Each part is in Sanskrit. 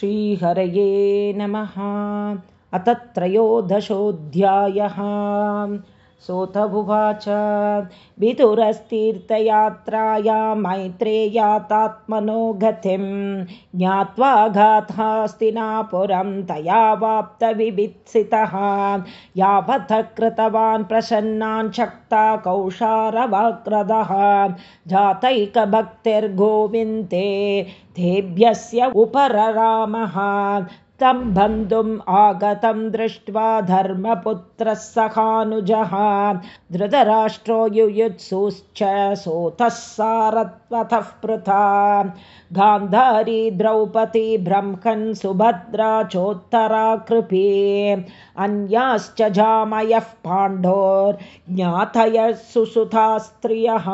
श्रीहरये नमः। अथ त्रयोदशोऽध्यायः सोत उवाच विदुरस्तीर्थयात्राया मैत्रेयातात्मनो गतिं ज्ञात्वा घातास्तिनापुरं तया वाप्तविभित्सितः यावत् कृतवान् प्रसन्नान् शक्ता कौशारवाग्रदः जातैकभक्तिर्गोविन्दे तेभ्यस्य उपररामः तं बन्धुम् आगतं दृष्ट्वा धर्मपुत्रः सखानुजः धृतराष्ट्रो युयुत्सुश्च सोतः सारत्वतः पृथा। गान्धारी द्रौपदी ब्रह्मन् सुभद्रा चोत्तरा कृपी। अन्याश्च जामयः पाण्डोर्ज्ञातयः सुसुधा स्त्रियः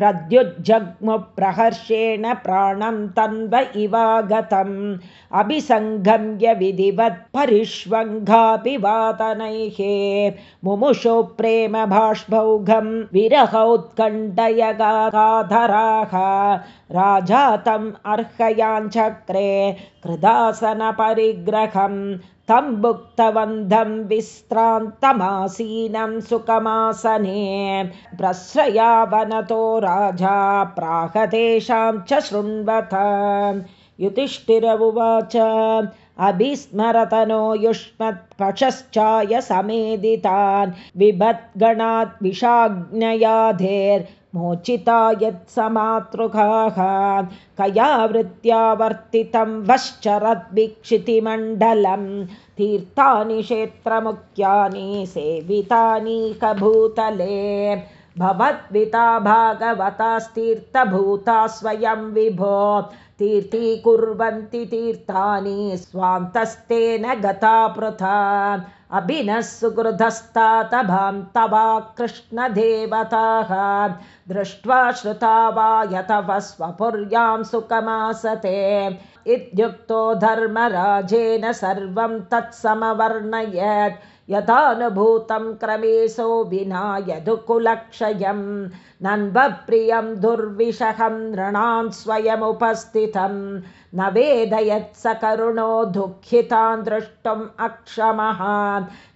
प्रद्युज्जग्मुप्रहर्षेण प्राणं तन्व इवागतम्। अभिसङ्गम्य विधिवत् परिष्वङ्गापि वातनैः मुमुषो प्रेम बाष्भौघं विरहौत्कण्डयगाधराः राजा तम् अर्हयाञ्चक्रे कृदासनपरिग्रहम् तं भुक्तवन्धं विश्रान्तमासीनं सुखमासने। प्रश्रयावनतो राजा प्राहतेषां च शृण्वत। युधिष्ठिर उवाच अभिस्मरतनो युष्मत्पशश्चाय समेदितान् विभद्गणात् विषाज्ञयाधेर् मोचिता यत्समातृकाः कया वृत्त्या वर्तितं वश्चरद्भिक्षितिमण्डलं तीर्थानि क्षेत्रमुख्यानि सेवितानि कभूतले। भवद्विता भागवतास्तीर्थभूता स्वयं विभो। तीर्थीकुर्वन्ति तीर्थानि स्वान्तस्तेन गता पृथा अभिनः सुहृदस्तातभां तवा कृष्णदेवताः दृष्ट्वा श्रुता वा यतव स्वपुर्यां सुखमासते। इत्युक्तो धर्मराजेन सर्वं तत्समवर्णयत् यथानुभूतं क्रमेशो विना यदुकुलक्षयं नन्वप्रियं दुर्विषहं नृणां स्वयमुपस्थितं न वेदयत् स करुणो दुःखितान् द्रष्टुम् अक्षमः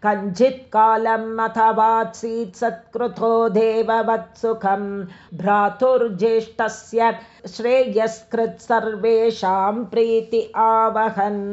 कञ्चित्कालम् अथवात्सीत् सत्कृतो देववत्सुखं भ्रातुर्ज्येष्ठस्य श्रेयस्कृत् सर्वेषां प्रीति आवहन्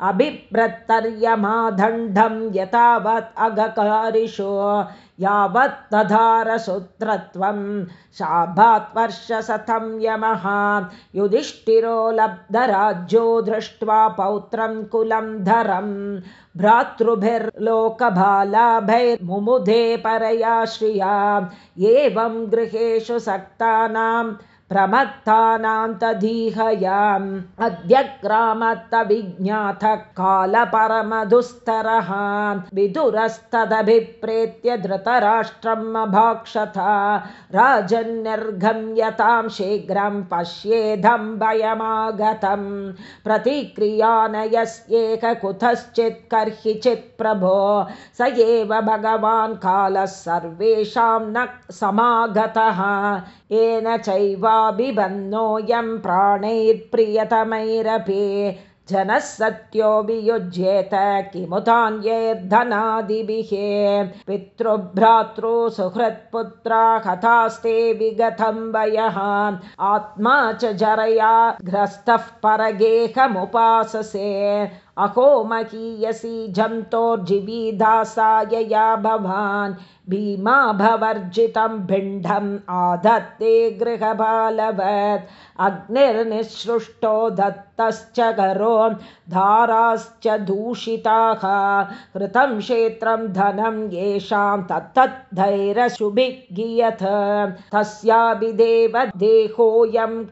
अभिप्रतर्यमादण्डं यतावत् अगकारिषु यावत् तधारसूत्रत्वं शाभात्वर्षशतं यमः युधिष्ठिरो लब्धराज्यो दृष्ट्वा पौत्रं कुलं धरं। भ्रातृभिर्लोकबालाभैर्मुमुधे परया श्रिया। एवं गृहेषु सक्तानां प्रमत्तानां तदीहयाम् अद्य ग्रामत्तविज्ञातः कालपरमधुस्तरः विदुरस्तदभिप्रेत्य धृतराष्ट्रम् अभाक्षत राजन्निर्गम्यतां शीघ्रं पश्येदं भयमागतं प्रतिक्रियानयस्येक कुतश्चित् कर्हिचित् प्रभो स एव भगवान् कालः सर्वेषां न समागतः येन चैव बिबन्नोऽयं प्राणैर्प्रियतमैरपि जनः सत्यो वियुज्येत किमुतान्यैर्धनादिभिः पितृभ्रातृ सुहृत्पुत्रा कथास्ते वयः। आत्मा च जरया ग्रस्तः परगेहमुपाससे अहो महीयसी जन्तोर्जीविदासाय या भवान्। भीमा भवर्जितं भिण्डम् आधत्ते गृहबालवत्। अग्निर्निःसृष्टो दत्तश्च करो धाराश्च दूषिताः। कृतं क्षेत्रं धनं येषां तत्तद्धैरशुभिगीयथ तस्याभिदेव देहोऽयं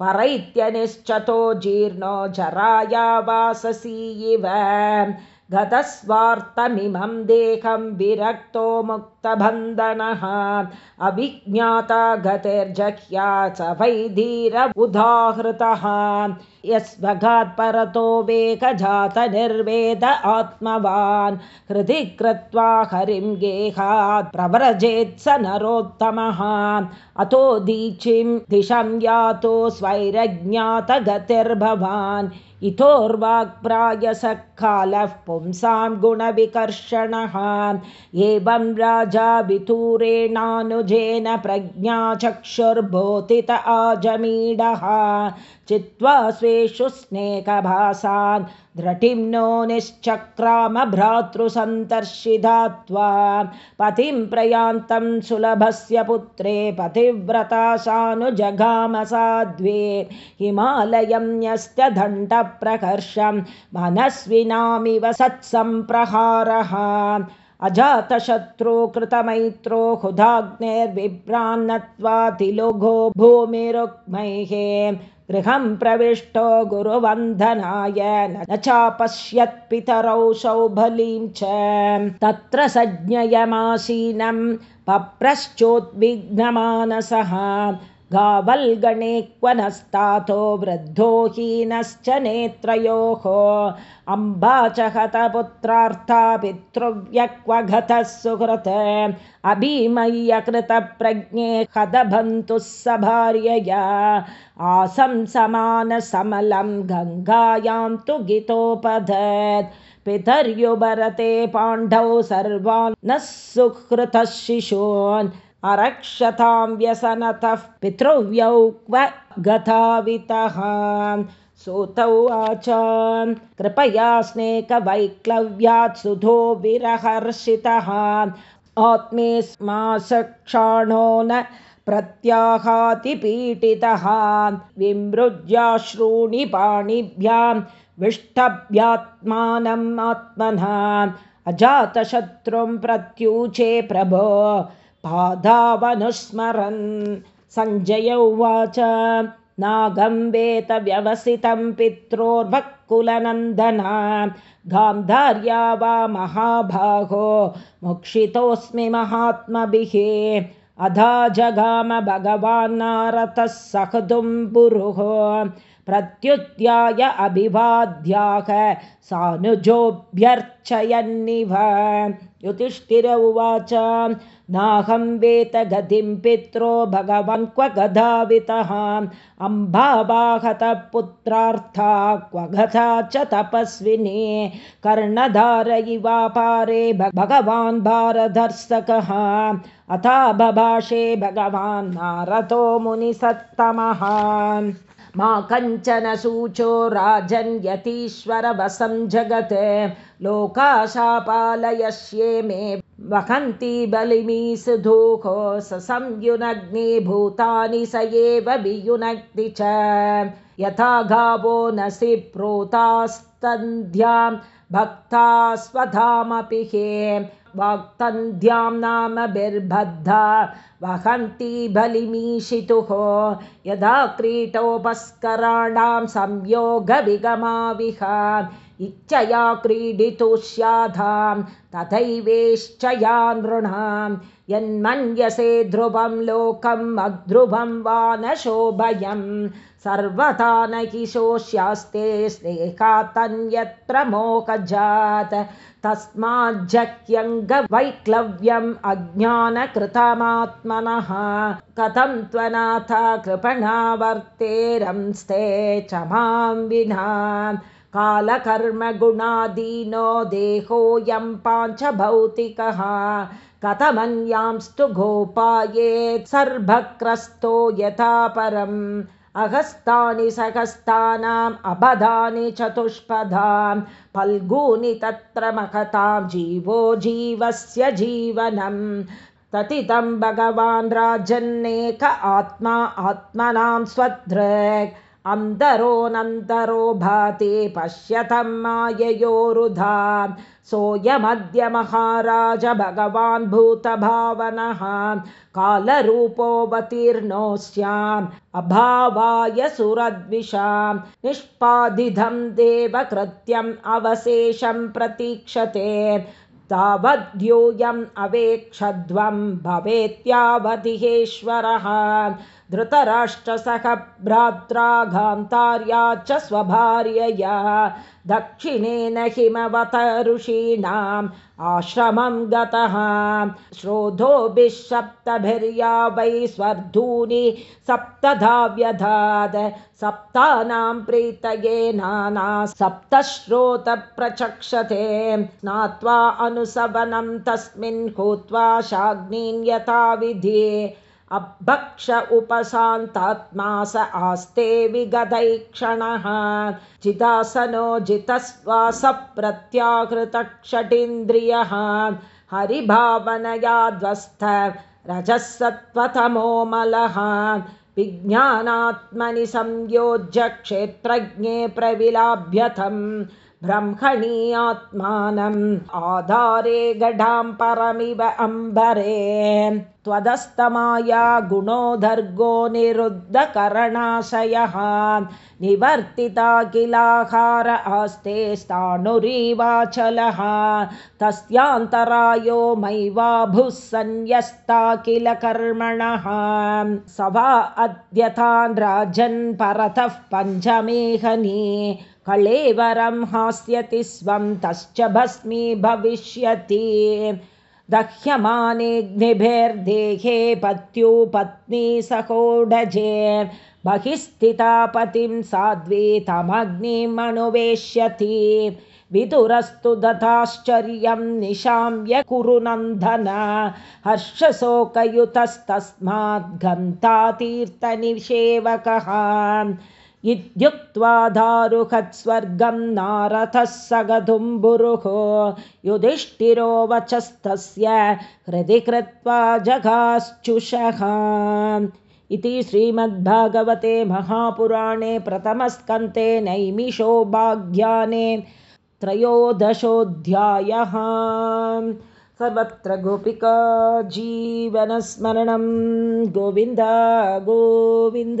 परैत्यनिश्चतो जीर्णो जराया वाससी इव गतस्वार्थमिमं देहं विरक्तो मुक्तबन्धनः। अभिज्ञाता गतिर्जह्या च वैधीर उदाहृतः। यस्वघात् परतो वेगजातनिर्वेद आत्मवान्। हृदि कृत्वा हरिं गेहात् प्रव्रजेत् स नरोत्तमः। अतो दीचिं दिशं यातो स्वैरज्ञातगतिर्भवान् इतोर्वाक्प्रायसकालः पुंसां गुणविकर्षणः। एवं राजा वितूरेणानुजेन प्रज्ञाचक्षुर्भोतित आजमीडः। चित्वा स्वेषु स्नेहभासान् द्रटिं नो निश्चक्रामभ्रातृसन्तर्षिधात्वा पतिं प्रयान्तं सुलभस्य पुत्रे पतिव्रता सानुजगामसाध्वे हिमालयं न्यस्त दण्डप्रकर्षं मनस्विनामिव सत्सम्प्रहारः। अजातशत्रो कृतमैत्रो हुदाग्नेर्विभ्रान्नत्वातिलुघो भूमिरुक्मैः। गृहं प्रविष्टो गुरुवन्दनाय न चापश्यत्पितरौ सौबलीं च। तत्र सज्ञयमासीनं पप्रश्चोद्विग्नमानसः गावल्गणे क्वनस्तातो वृद्धो हीनश्च नेत्रयोः। अम्बा च हतपुत्रार्था पितृव्यक्वगतः सुहृत् अभिमय्यकृतप्रज्ञे हतभन्तुः स भार्यया आसं समानसमलं गङ्गायां तु गितोपधत्। पितर्युभरते पाण्डौ सर्वान् न सुहृतः शिशून् अरक्षतां व्यसनतः पितृव्यौ क्व गतावितः सुतौ आच कृपया स्नेकवैक्लव्यात् सुधो विरहर्षितः। आत्मे स्मासक्षाणो न विमृज्याश्रूणि पाणिभ्यां विष्टभ्यात्मानम् आत्मनः। अजातशत्रुं प्रत्यूचे प्रभो पादावनुस्मरन्। सञ्जय उवाच नागम्बेत व्यवसितं पित्रोर्भक्कुलनन्दना। गान्धार्या वा महाभागो मोक्षितोऽस्मि महात्मभिः। अधा जगाम भगवान् नारतः सहदुम्बुरुः प्रत्युत्याय अभिवाद्याः सानुजोऽभ्यर्चयन्निव युधिष्ठिर उवाच नाहं वेत गतिं पित्रो भगवन् क्व गधावितः अम्बावाहतः पुत्रार्था क्व गता च तपस्विनी कर्णधार इवापारे भगवान् भारदर्शकः अथा बभाषे भगवान् नारतो मुनिसत्तमः मा कञ्चन सूचो राजन्यतीश्वरवसं जगत्। लोकाशापालयस्ये मे वहन्ति बलिमीसुधूः स संयुनग्नि भूतानि स एव वियुनक्ति च। यथा गावो नसि प्रोतास्तन्ध्यां भक्ता स्वधामपि हे वाक्तन्ध्यां नाम बिर्बद्धा वहन्ति बलिमीषितुः यदा क्रीटोपस्कराणां संयोगविगमाविह इच्छया क्रीडितु स्याधां तथैवेश्चया नृणां। यन्मन्यसे ध्रुवं लोकम् अध्रुवं वा न शोभयं सर्वथा न शोष्यास्ते स्नेहातन्यत्र मोहजात् तस्माज्जह्यङ्गवैक्लव्यम् अज्ञानकृतमात्मनः। कथं त्वनाथ च मां विना। कालकर्मगुणादीनो देहोऽयं पाञ्चभौतिकः। कथमन्यांस्तु गोपायेत् सर्भक्रस्तो यथा परम् अगस्तानि सहस्तानाम् अबधानि चतुष्पदां फल्गूनि तत्र महतां जीवो जीवस्य जीवनं ततितं भगवान् राजन्नेक आत्मा आत्मनां स्वदृक् अन्तरोऽनन्तरो भाति पश्यतं माययोरुधा सोऽयमद्य महाराज भगवान् भूतभावनः कालरूपोऽवतीर्णोऽस्याम् अभावाय सुरद्विषां निष्पादिधं देवकृत्यम् अवशेषं प्रतीक्षते तावद्योऽयम् अवेक्षध्वं भवेत्यावधिहेश्वरः धृतराष्ट्रसह भ्रात्रा गान्तार्या च स्वभार्यया दक्षिणेन हिमवत ऋषीणाम् आश्रमं गतः। श्रोधोभिः सप्तभिर्या वै स्वर्धूनि सप्तधा व्यधाद सप्तानां प्रीतये नाना सप्तश्रोतप्रचक्षते। स्नात्वा अनुसवनं तस्मिन् हूत्वा शाग्नीन् यथा अभक्ष उपशान्तात्मा स आस्ते विगदैक्षणः चिदासनो जितश्वासप्रत्याकृतक्षटीन्द्रियः हरिभावनयाध्वस्थ रजः सत्त्वतमोमलः विज्ञानात्मनि संयोज्य क्षेत्रज्ञे प्रविलाभ्यथम् ब्रह्मणी आत्मानम् आधारे गढां परमिव अम्बरे। त्वदस्तमाया गुणोदर्गो निरुद्धकरणाशयः। निवर्तिता किलाहार आस्ते स्थाणुरीवाचलः। तस्यान्तरायो मैवाभुः सन्न्यस्ता किल कर्मणः स वा अद्यतान् राजन् परतः पञ्चमेहनी कलेवरं हास्यति स्वं तश्च भस्मी भविष्यति। दह्यमानेऽग्निभिर्देहे पत्युपत्नी सहोडजे बहिः स्थिता पतिं साध्वी तमग्निमनुवेश्यति विदुरस्तु दताश्चर्यं निशाम्य कुरु नन्दन हर्षशोकयुतस्तस्माद् गन्तातीर्थनिषेवकः इत्युक्त्वा दारुहत्स्वर्गं नारथः सगधुम्बुरुः युधिष्ठिरो वचस्तस्य हृदि कृत्वा जगाश्चुषः। इति श्रीमद्भागवते महापुराणे प्रथमस्कन्ते नैमिषोभाग्याने त्रयोदशोऽध्यायः। सर्वत्र गोपिका जीवनस्मरणं। गोविन्द गोविन्द